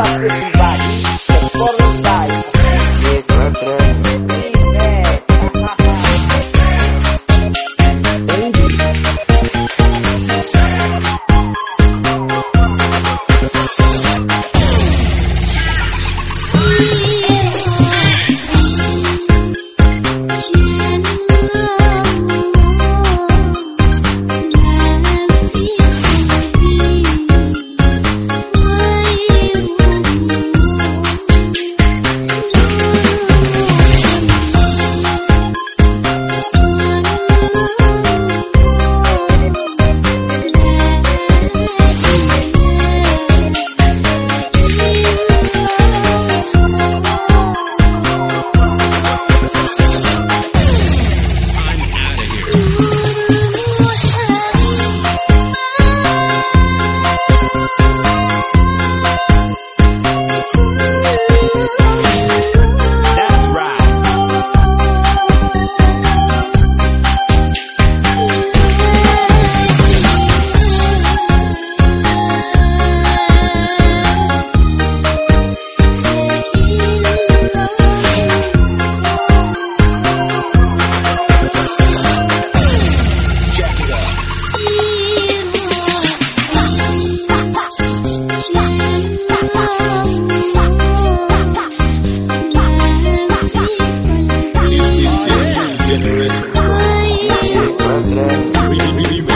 up everybody. Viva